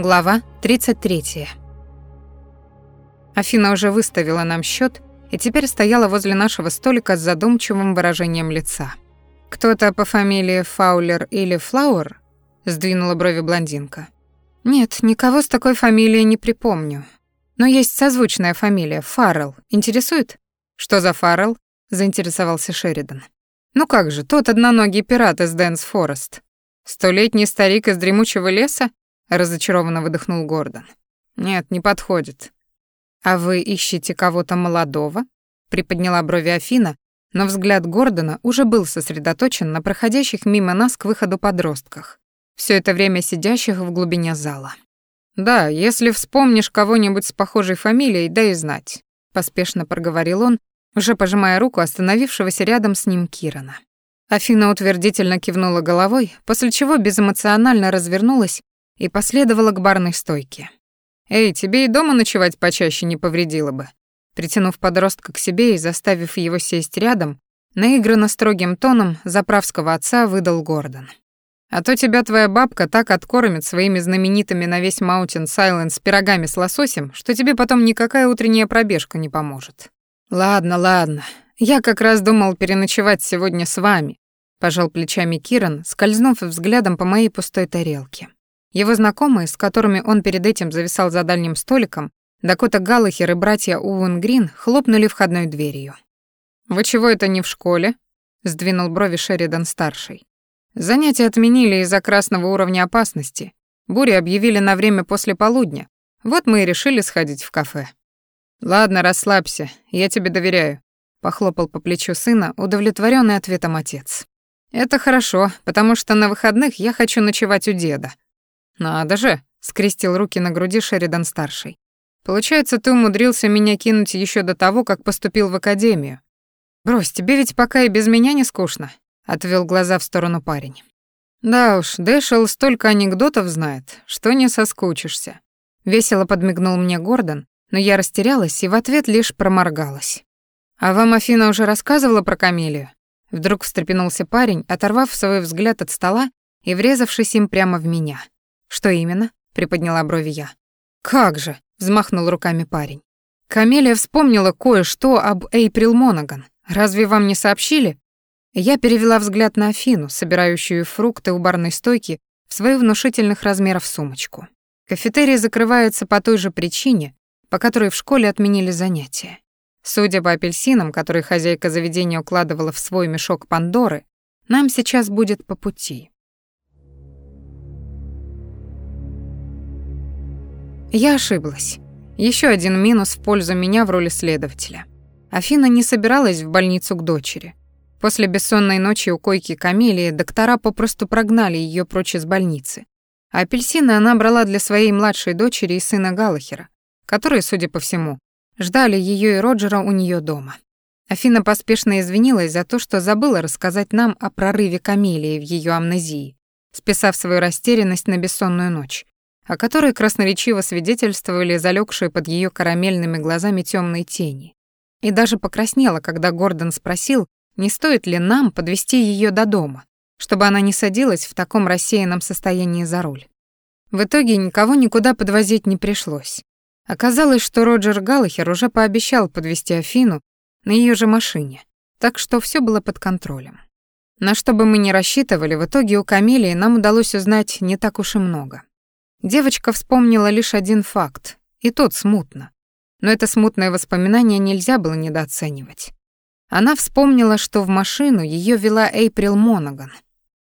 Глава 33. Афина уже выставила нам счет и теперь стояла возле нашего столика с задумчивым выражением лица. «Кто-то по фамилии Фаулер или Флауэр?» — сдвинула брови блондинка. «Нет, никого с такой фамилией не припомню. Но есть созвучная фамилия — Фаррелл. Интересует?» «Что за Фаррелл?» — заинтересовался Шеридан. «Ну как же, тот одноногий пират из Дэнс Форест. Столетний старик из дремучего леса?» — разочарованно выдохнул Гордон. «Нет, не подходит. «А вы ищете кого-то молодого?» — приподняла брови Афина, но взгляд Гордона уже был сосредоточен на проходящих мимо нас к выходу подростках, все это время сидящих в глубине зала. «Да, если вспомнишь кого-нибудь с похожей фамилией, дай знать», — поспешно проговорил он, уже пожимая руку остановившегося рядом с ним Кирана. Афина утвердительно кивнула головой, после чего безэмоционально развернулась и последовала к барной стойке. «Эй, тебе и дома ночевать почаще не повредило бы». Притянув подростка к себе и заставив его сесть рядом, наигранно строгим тоном заправского отца выдал Гордон. «А то тебя твоя бабка так откормит своими знаменитыми на весь Маунтин Сайленс пирогами с лососем, что тебе потом никакая утренняя пробежка не поможет». «Ладно, ладно. Я как раз думал переночевать сегодня с вами», пожал плечами Киран, скользнув взглядом по моей пустой тарелке. Его знакомые, с которыми он перед этим зависал за дальним столиком, Дакота Галлахер и братья Уэн Грин хлопнули входной дверью. «Вы чего это не в школе?» — сдвинул брови Шеридан-старший. «Занятия отменили из-за красного уровня опасности. Бури объявили на время после полудня. Вот мы и решили сходить в кафе». «Ладно, расслабься, я тебе доверяю», — похлопал по плечу сына, удовлетворенный ответом отец. «Это хорошо, потому что на выходных я хочу ночевать у деда», «Надо же!» — скрестил руки на груди Шеридан-старший. «Получается, ты умудрился меня кинуть еще до того, как поступил в академию. Брось, тебе ведь пока и без меня не скучно», — отвел глаза в сторону парень. «Да уж, Дэшел столько анекдотов знает, что не соскучишься». Весело подмигнул мне Гордон, но я растерялась и в ответ лишь проморгалась. «А вам Афина уже рассказывала про Камелию?» Вдруг встрепенулся парень, оторвав свой взгляд от стола и врезавшись им прямо в меня. «Что именно?» — приподняла брови я. «Как же!» — взмахнул руками парень. «Камелия вспомнила кое-что об Эйприл Монаган. Разве вам не сообщили?» Я перевела взгляд на Афину, собирающую фрукты у барной стойки в свою внушительных размеров сумочку. Кафетерий закрывается по той же причине, по которой в школе отменили занятия. Судя по апельсинам, которые хозяйка заведения укладывала в свой мешок Пандоры, нам сейчас будет по пути. Я ошиблась. Еще один минус в пользу меня в роли следователя. Афина не собиралась в больницу к дочери. После бессонной ночи у койки Камелии доктора попросту прогнали ее прочь из больницы. А апельсины она брала для своей младшей дочери и сына Галлахера, которые, судя по всему, ждали ее и Роджера у нее дома. Афина поспешно извинилась за то, что забыла рассказать нам о прорыве Камелии в ее амнезии, списав свою растерянность на бессонную ночь о которой красноречиво свидетельствовали залегшие под ее карамельными глазами темные тени. И даже покраснела, когда Гордон спросил, не стоит ли нам подвести ее до дома, чтобы она не садилась в таком рассеянном состоянии за руль. В итоге никого никуда подвозить не пришлось. Оказалось, что Роджер Галлахер уже пообещал подвести Афину на ее же машине, так что все было под контролем. На что бы мы ни рассчитывали, в итоге у Камелии нам удалось узнать не так уж и много. Девочка вспомнила лишь один факт, и тот смутно. Но это смутное воспоминание нельзя было недооценивать. Она вспомнила, что в машину ее вела Эйприл Монаган,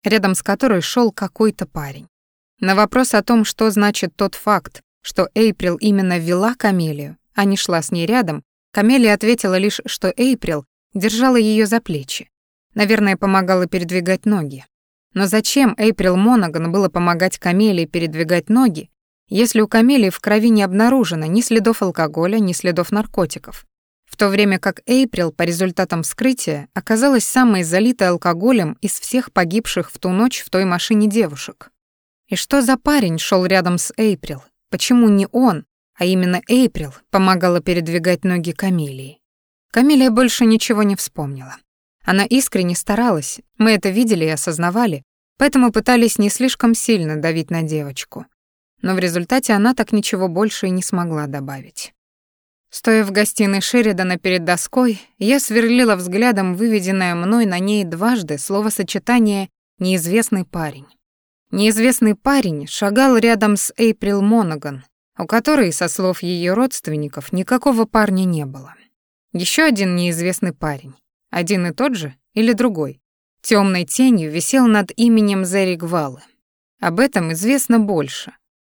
рядом с которой шел какой-то парень. На вопрос о том, что значит тот факт, что Эйприл именно вела Камелию, а не шла с ней рядом, Камелия ответила лишь, что Эйприл держала ее за плечи. Наверное, помогала передвигать ноги. Но зачем Эйприл Монаган было помогать Камелии передвигать ноги, если у Камелии в крови не обнаружено ни следов алкоголя, ни следов наркотиков? В то время как Эйприл по результатам вскрытия оказалась самой залитой алкоголем из всех погибших в ту ночь в той машине девушек. И что за парень шел рядом с Эйприл? Почему не он, а именно Эйприл помогала передвигать ноги Камелии? Камелия больше ничего не вспомнила. Она искренне старалась, мы это видели и осознавали, поэтому пытались не слишком сильно давить на девочку. но в результате она так ничего больше и не смогла добавить. Стоя в гостиной Шеридана перед доской, я сверлила взглядом выведенное мной на ней дважды словосочетание «неизвестный парень». Неизвестный парень шагал рядом с Эйприл Монаган, у которой, со слов ее родственников, никакого парня не было. Еще один неизвестный парень, один и тот же или другой, темной тенью висел над именем Зерик Валы. Об этом известно больше.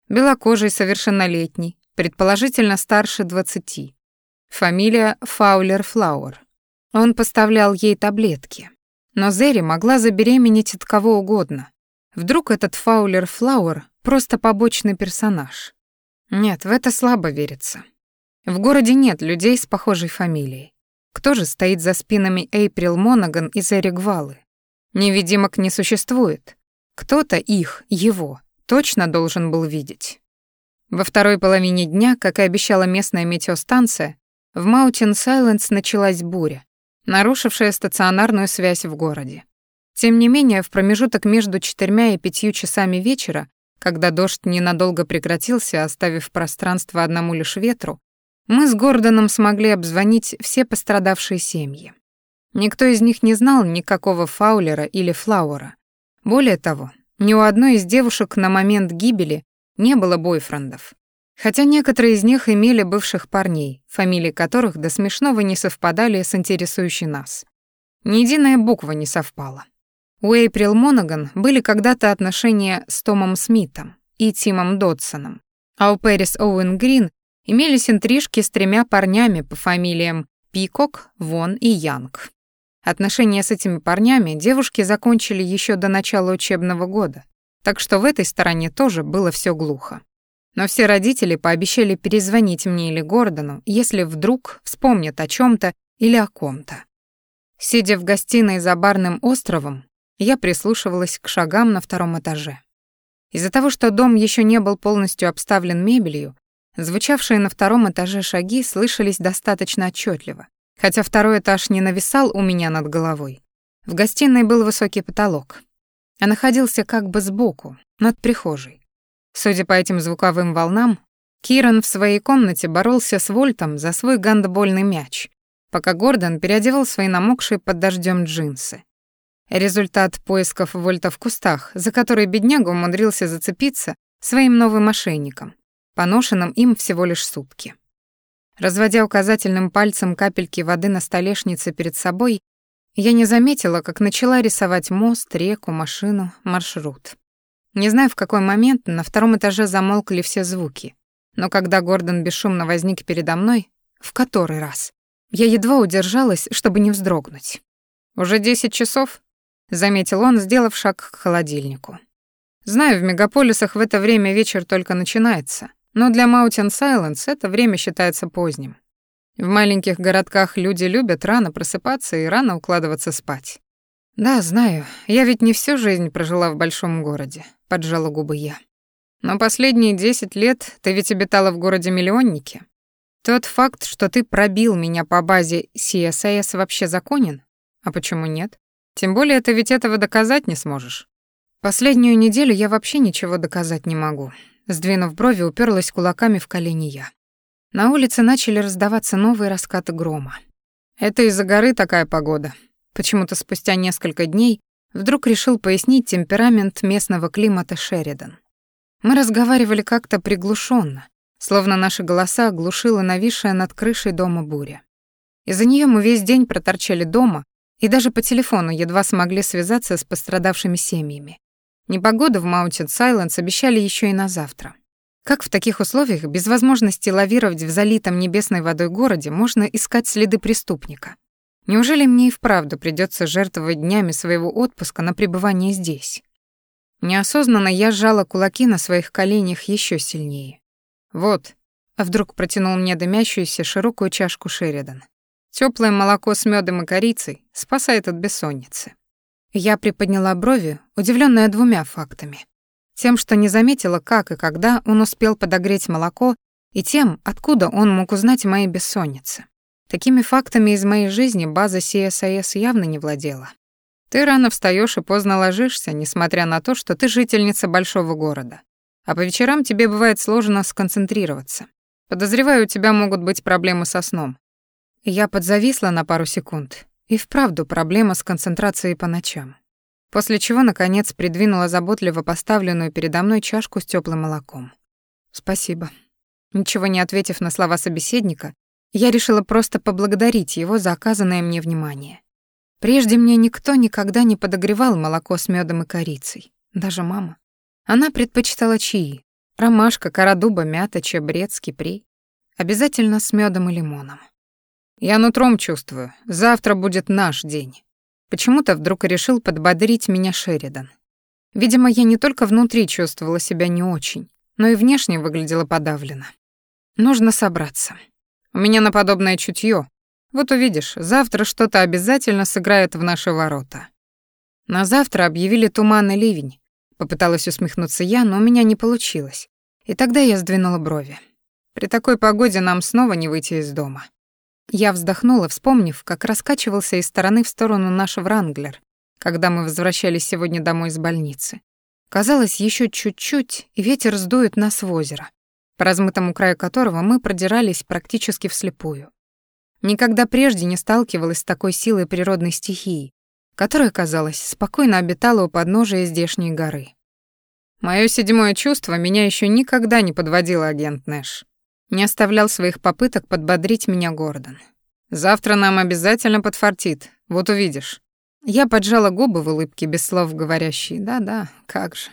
Белокожий, совершеннолетний, предположительно старше двадцати. Фамилия Фаулер Флауэр. Он поставлял ей таблетки. Но Зери могла забеременеть от кого угодно, Вдруг этот Фаулер Флауэр просто побочный персонаж? Нет, в это слабо верится. В городе нет людей с похожей фамилией. Кто же стоит за спинами Эйприл Монаган и Зерри Гвалы? Невидимок не существует. Кто-то их, его, точно должен был видеть. Во второй половине дня, как и обещала местная метеостанция, в Маутин Сайленс началась буря, нарушившая стационарную связь в городе. Тем не менее, в промежуток между четырьмя и пятью часами вечера, когда дождь ненадолго прекратился, оставив пространство одному лишь ветру, мы с Гордоном смогли обзвонить все пострадавшие семьи. Никто из них не знал никакого Фаулера или Флауэра. Более того, ни у одной из девушек на момент гибели не было бойфрендов. Хотя некоторые из них имели бывших парней, фамилии которых до смешного не совпадали с интересующей нас. Ни единая буква не совпала. У Эйприл Монаган были когда-то отношения с Томом Смитом и Тимом Додсоном, а у Пэрис Оуэн Грин имелись интрижки с тремя парнями по фамилиям Пикок, Вон и Янг. Отношения с этими парнями девушки закончили еще до начала учебного года, так что в этой стороне тоже было все глухо. Но все родители пообещали перезвонить мне или Гордону, если вдруг вспомнят о чем то или о ком-то. Сидя в гостиной за барным островом, я прислушивалась к шагам на втором этаже. Из-за того, что дом еще не был полностью обставлен мебелью, звучавшие на втором этаже шаги слышались достаточно отчетливо, хотя второй этаж не нависал у меня над головой. В гостиной был высокий потолок, а находился как бы сбоку, над прихожей. Судя по этим звуковым волнам, Киран в своей комнате боролся с Вольтом за свой гандбольный мяч, пока Гордон переодевал свои намокшие под дождем джинсы. Результат поисков Вольта в кустах, за который бедняга умудрился зацепиться своим новым мошенником, поношенным им всего лишь сутки. Разводя указательным пальцем капельки воды на столешнице перед собой, я не заметила, как начала рисовать мост, реку, машину, маршрут. Не знаю, в какой момент на втором этаже замолкли все звуки, но когда Гордон бесшумно возник передо мной, в который раз, я едва удержалась, чтобы не вздрогнуть. «Уже десять часов?» заметил он, сделав шаг к холодильнику. Знаю, в мегаполисах в это время вечер только начинается, но для Маутин Сайленс это время считается поздним. В маленьких городках люди любят рано просыпаться и рано укладываться спать. Да, знаю, я ведь не всю жизнь прожила в большом городе, поджала губы я. Но последние десять лет ты ведь обитала в городе-миллионнике. Тот факт, что ты пробил меня по базе CSIS вообще законен? А почему нет? Тем более ты ведь этого доказать не сможешь. Последнюю неделю я вообще ничего доказать не могу. Сдвинув брови, уперлась кулаками в колени я. На улице начали раздаваться новые раскаты грома. Это из-за горы такая погода. Почему-то спустя несколько дней вдруг решил пояснить темперамент местного климата Шеридан. Мы разговаривали как-то приглушенно, словно наши голоса оглушила нависшая над крышей дома буря. Из-за нее мы весь день проторчали дома, и даже по телефону едва смогли связаться с пострадавшими семьями. Непогоду в Маунтин Сайленс обещали еще и на завтра. Как в таких условиях, без возможности лавировать в залитом небесной водой городе, можно искать следы преступника? Неужели мне и вправду придется жертвовать днями своего отпуска на пребывание здесь? Неосознанно я сжала кулаки на своих коленях еще сильнее. «Вот», — а вдруг протянул мне дымящуюся широкую чашку Шеридан. Теплое молоко с медом и корицей спасает от бессонницы. Я приподняла брови, удивленная двумя фактами. Тем, что не заметила, как и когда он успел подогреть молоко, и тем, откуда он мог узнать мои бессонницы. Такими фактами из моей жизни база CSIS явно не владела. Ты рано встаешь и поздно ложишься, несмотря на то, что ты жительница большого города. А по вечерам тебе бывает сложно сконцентрироваться. Подозреваю, у тебя могут быть проблемы со сном. Я подзависла на пару секунд. И вправду проблема с концентрацией по ночам. После чего, наконец, придвинула заботливо поставленную передо мной чашку с теплым молоком. «Спасибо». Ничего не ответив на слова собеседника, я решила просто поблагодарить его за оказанное мне внимание. Прежде мне никто никогда не подогревал молоко с медом и корицей, даже мама. Она предпочитала чаи, ромашка, кора дуба, мята, чабрец, кипрей. Обязательно с медом и лимоном. Я нутром чувствую, завтра будет наш день. Почему-то вдруг решил подбодрить меня Шеридан. Видимо, я не только внутри чувствовала себя не очень, но и внешне выглядела подавленно. Нужно собраться. У меня на подобное чутье. Вот увидишь, завтра что-то обязательно сыграет в наши ворота. На завтра объявили туман и ливень. Попыталась усмехнуться я, но у меня не получилось. И тогда я сдвинула брови. При такой погоде нам снова не выйти из дома. Я вздохнула, вспомнив, как раскачивался из стороны в сторону наш Вранглер, когда мы возвращались сегодня домой из больницы. Казалось, еще чуть-чуть, и ветер сдует нас в озеро, по размытому краю которого мы продирались практически вслепую. Никогда прежде не сталкивалась с такой силой природной стихии, которая, казалось, спокойно обитала у подножия здешней горы. Моё седьмое чувство меня еще никогда не подводило, агент Нэш. Не оставлял своих попыток подбодрить меня Гордон. «Завтра нам обязательно подфартит, вот увидишь». Я поджала губы в улыбке, без слов говорящей «да-да, как же».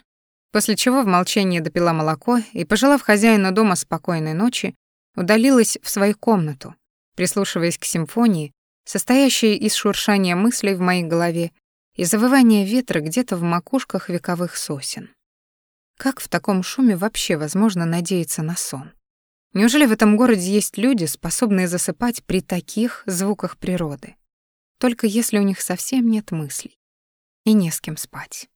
После чего в молчании допила молоко и, пожелав хозяину дома спокойной ночи, удалилась в свою комнату, прислушиваясь к симфонии, состоящей из шуршания мыслей в моей голове и завывания ветра где-то в макушках вековых сосен. Как в таком шуме вообще возможно надеяться на сон? Неужели в этом городе есть люди, способные засыпать при таких звуках природы? Только если у них совсем нет мыслей и не с кем спать.